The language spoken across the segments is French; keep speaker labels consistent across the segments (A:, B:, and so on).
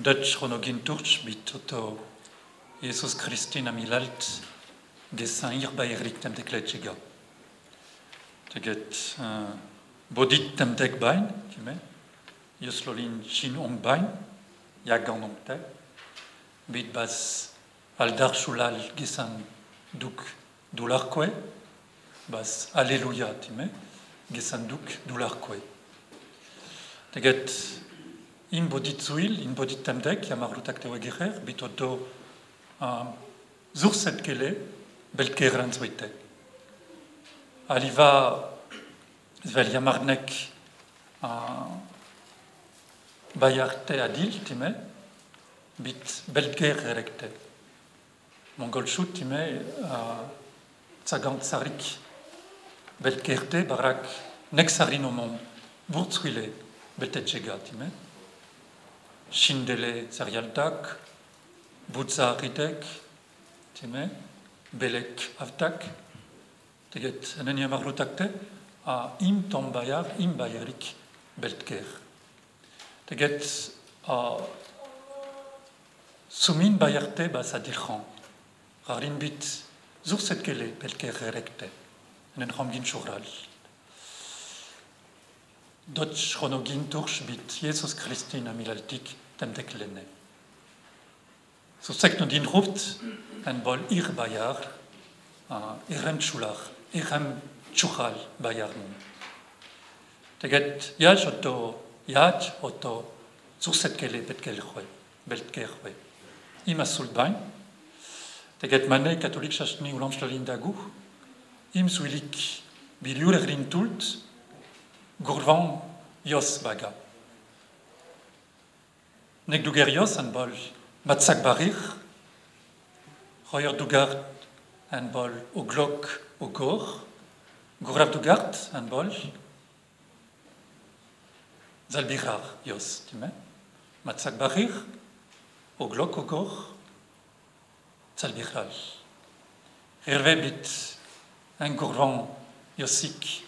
A: Dutch chronogin turch bit oto Jesus Christin am ilalt gesan ir ba erik tem tekletchega. Teget uh, bodit bain, time, yoslolin chin ong bain, yag an ong te, bit bas aldar shulal gesan duk doular kwe, bas alleluia, time, gesan duk. Teget in bodit zuil, in bodit temdek, ya marlutak te wegerer, bito do uh, zurset kele, belkeren. Aliva zvel ya marnek uh, bayarte adil, time, bit belker erekte. Mongol chut, time, uh, tsagant sarik, belkerte, barak, nek sarinomon, burtsuile, beltetchega, time, Shindele Zarialdak, Butza Ridek, Time, Belek Avtak, Teget Anania Marlutakte, a Im Tombayar, Im Bayerik Beltker. Teget a Sumin Bayarte Basadirchan, Rarin Bit, Zurset Kele Belker Erekte, Nen Ramgin Shural. Dutch chronogin turch bit Jesus Christin am milaltik dem deklenne. So sekt no din ruft en bol ir bayar, uh, irem chular, irem chuchal bayar nun. Teget yaj oto, yaj oto, zurset kele bet kel chwe, belt ker chwe. Ima sul bain, teget mane katolik chachni ou lamstalin dagu, im suilik biliur rin tult, Gourvan Yos Baga. Nek duger Yos an bol Matsak Barir, Royer Dugart an bol o Glok o Gor, Gourav Dugart an bol Zalbirar Yos, time. Matsak Barir, o Glok o Gor, Zalbirar. Hervé bit Gourvan Yosik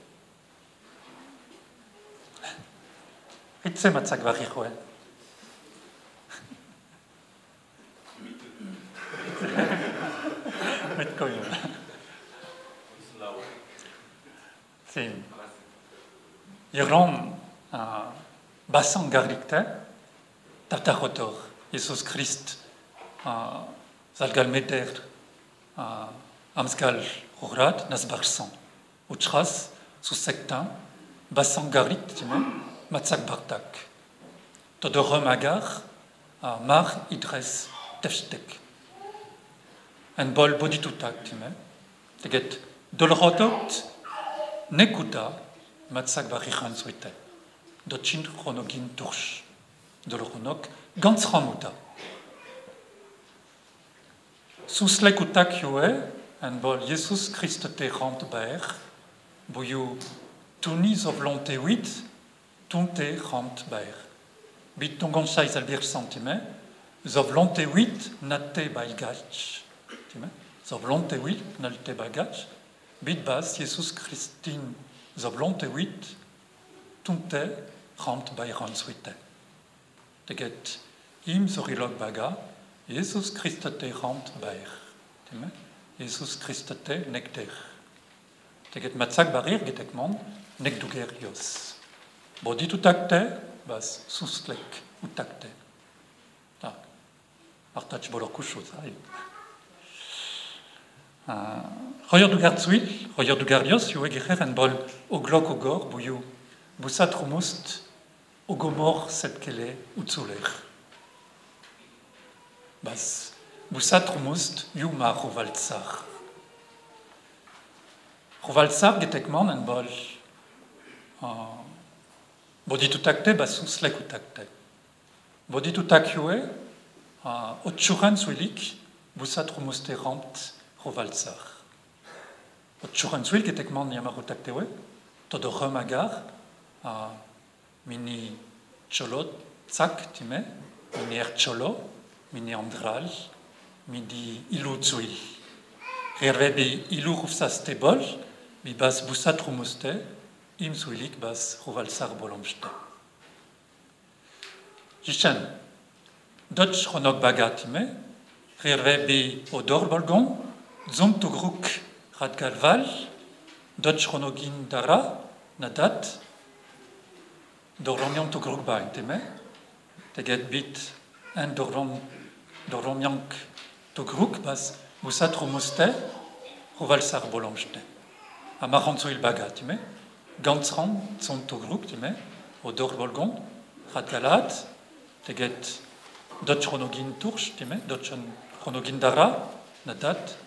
A: Barri joen. Mit koio. Zin. Iran uh, basan garlikte, tartarotor, Jesus Christ, uh, zalgal meter, uh, amskal rurat, nas barsan, utras, sous sectin, basan garlik, timen, Matsak Bartak. Todorom Agar, a Mar Idres Tefstek. En bol boditutak, time. Teget dolrotot nekuta Matsak Barichan suite. Dochin chronogin tursh. Dolronok gans ramuta. Sus lekutak yue, en bol Jesus Christ te rant baer, boyu tunis of lonte huit, tunte ramt baer. Bit tongon sais albir sentime, zov lonte huit natte bailgach. Zov lonte huit nalte bailgach. Bit bas Jesus Christin zov lonte huit tunte ramt baeran suite. Teget im zorilog baga, Jesus Christate ramt baer. Jesus Christate nekter. Teget matzak barir getek mon, nek duger yos. Bodit utakte, bas suslek utakte. Tak. Artach bolor kusho, zain. Royer du garzuil, royer du gardios, yu egerer en bol o glok o gor, bu yu busat rumust o gomor set kele utzuler. Bas, busat rumust yu ma rovaltzar. Rovaltzar getekman en bol uh, bodi tutakte basus lek utakte. Bodi tutak yue, uh, o tchuran suilik, busat rumuste ramt rovaltzar. Txurantzwil getek man yamarutak tewe, to do remagar, a mini txolot, tzak time, mini er txolo, mini andral, mini ilu tzwil. Herve bi ilu rufsas te bol, bi bas busat rumuste, im zwilik bas ruvalsar bolomste. Jishan, dotch ronok bagatime, herve bi odor bolgon, zum tugruk Rad galval, dodge ronogin dara, nadat, dorlomiant to grugba inteme, teget bit en dorlomiank to grug, bas musat romuste, rovalsar bolonjte. Amarantso il baga, time, gantsran son to grug, time, o dor bolgon, rad galat, teget dodge ronogin turch, time, dodge ronogin dara, nadat,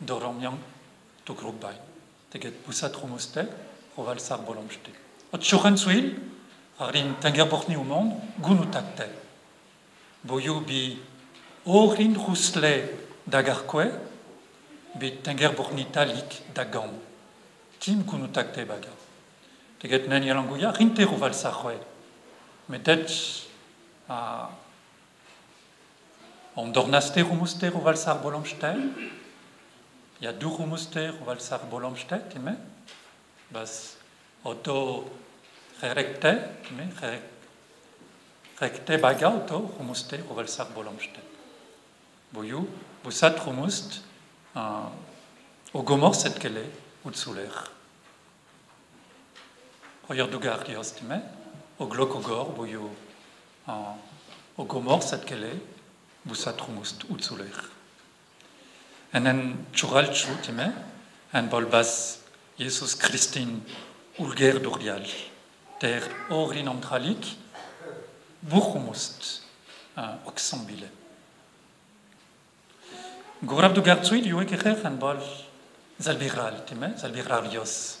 A: dorlomiank to grub bai. Teget pusat romoste, roval sar bolomste. Ot choren suil, arin tanger borni au monde, gunu takte. Boyu bi orin rusle dagarkwe, bi tanger borni talik dagam. Tim gunu takte baga. Teget nen yalanguya, rinte roval sarwe. Metet a on dornaste romuste roval sar bolomste, ja duhumuster valsar bolomstedt ime? Bas auto rerekte ime? Rekte baga auto humuster valsar bolomstedt boyu busat humust uh, o gomor set kele utzuler Royer dugar diostime, o glok o gor, boyu, uh, o gomor set kele, busat humust utzuler. En en txural txutime, en bolbaz Jesus Christin ulger durial, ter orin antralik, burrumust, oxambile. Gorab du gartzuil yu egerer en bol zalbiral, time, zalbiral yos.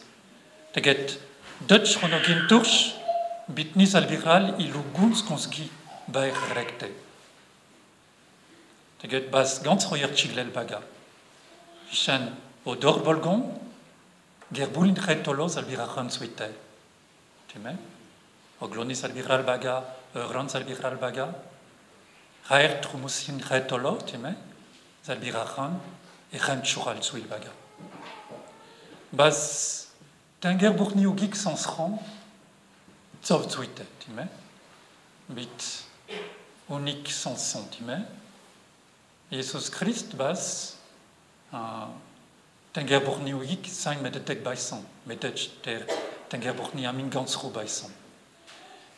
A: Teget, Dutch ronogin turch, bitni zalbiral ilu guns konski baer rekte. Teget bas gantz royer txiglel baga. Chen o dor bolgon, ger boulin retolo albira ran suite. Time? O glonis albira baga, albira baga. Raer trumusin retolo, time? Zalbira ran, e ran chural suil baga. Bas, tenger bourni o gik sans ran, tsov suite, time? Bit, unik sans son, time? Jesus Christ, bas, tenger borni uik sain met tek baisan, met ter tenger borni amin baisan.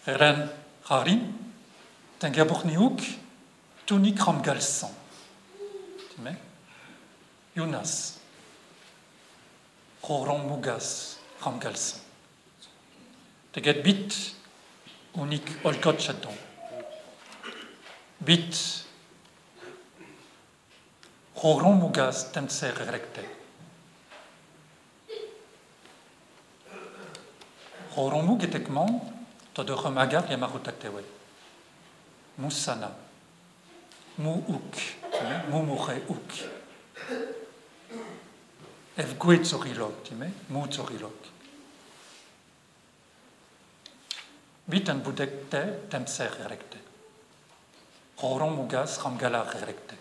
A: Ren harin, tenger borni uk, tuni kram galsan. Time? Jonas, roron mugas kram galsan. Teget bit unik olkot chaton. Bit Horon mugas temser recte. Horon mug etekman, to de remagar yamarutaktewe. Musana. Mu uk. Mu uk. Ev gwe tzorilok, time, mu tzorilok. Bitan budekte temser recte. Horon mugas ramgalar recte.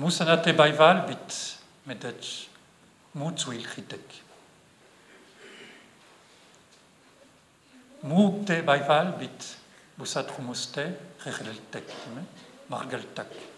A: Musanate baival bit medec mutsuil chitek. Mugte baival bit busat rumuste recheltek, margaltak.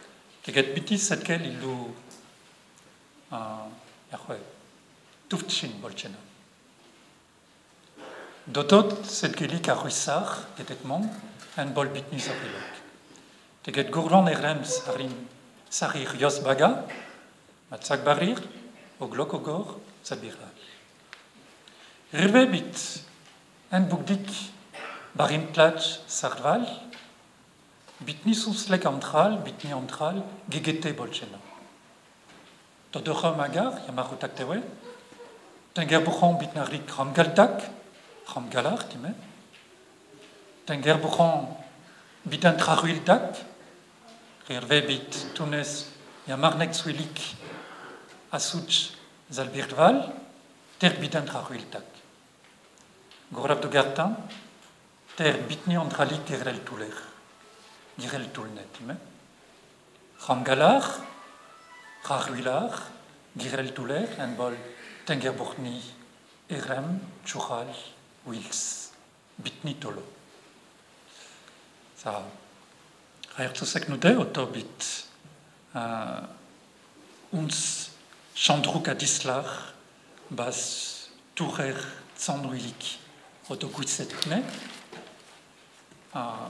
A: Teget bitis setkel illu, Yahweh, Tuftchin Bolchena. Dotot setkelik a Ruissar, Getetmon, en bol bitni sorilok. Teget gourlan erems arin sarir yos baga, matzak barir, o glokogor, sabira. Revebit, en bugdik, barim tlach sarval, bitni suslek antral, bitni antral, gegete bolchena. Todorom agar, yamarutak tewe, bitnarik ramgaltak, ramgalar, time, tenger buchon bitan trahuiltak, rirvebit tunes yamarnek swilik, asuch zalbirtval, ter bitan trahuiltak. Gorav de Gartin, ter bitni antralik gerel tuler, gerel tulnet, time, ramgalar, Raruilar, Girel Touler, en bol Tengerbourni, Erem, Choural, Wils, Bitni Tolo. Ça, Raertusek nude, otobit, uh, uns Chandruk adislar, bas Tourer Tsandruilik, otokutsetne, uh,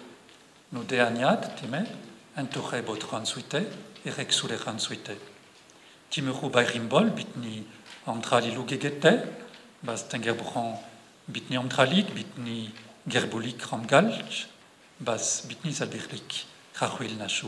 A: nu de aniat time entouré botran suite erek suleran suite. Timuru rimbol bitni antralilu gegete, bas tengerbran bitni antralik, bitni gerbulik ramgalch, bas bitni zaldirlik, rahuil nashu.